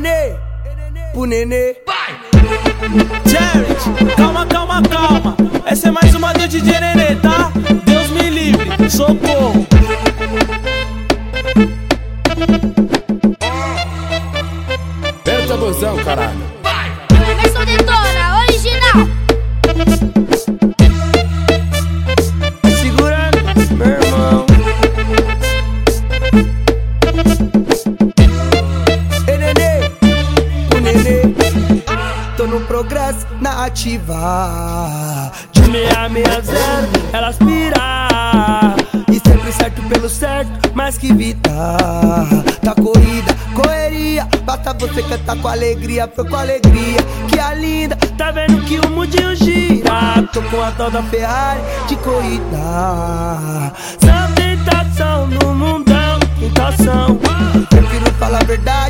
nenê, pro nenê. Jared, calma, calma, calma. Essa é mais uma do DJ Nenê, tá? Deus me livre, socorro. Pera o tamborzão, caralho. No progresso, na ativa. De 660, elas pira. E sempre certo pelo certo, mais que vida. Da corrida, correria. Basta você cantar com alegria, foi com alegria. Que a linda, Tá vendo que o mundinho gira? tô com a tal da Ferrari de corrida. Só tentação no mundão, tentação. Prefiro falar a verdade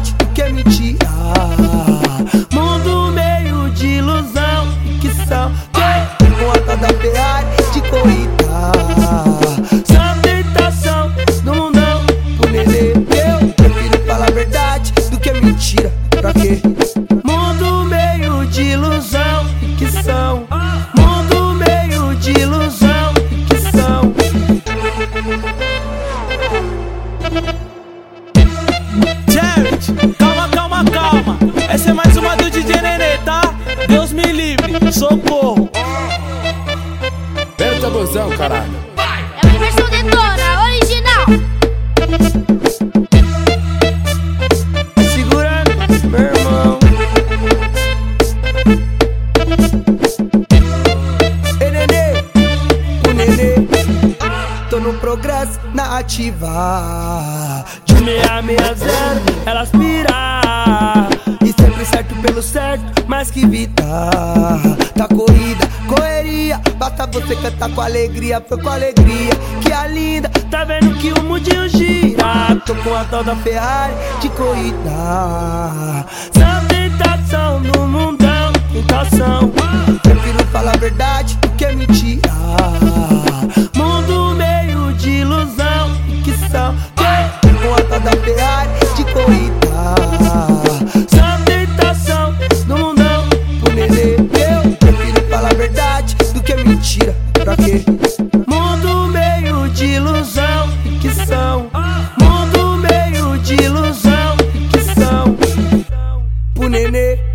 Jared, calma, calma, calma. Essa é mais uma do DJ Nenê, tá? Deus me livre, socorro. Pera o tamborzão, caralho. No progresso, na ativa. De 660, elas pira. E sempre certo pelo certo, mais que vida. Da corrida, correria. Basta você cantar com alegria, foi com alegria. Que a linda, Tá vendo que o mundinho gira? tô com a tal da Ferrari de corrida. Só tentação no mundão, Só no mundão, o nenê eu Prefiro falar a verdade do que a mentira. Pra quê? Mundo meio de ilusão e que são. Mundo meio de ilusão e que são. Pro nenê.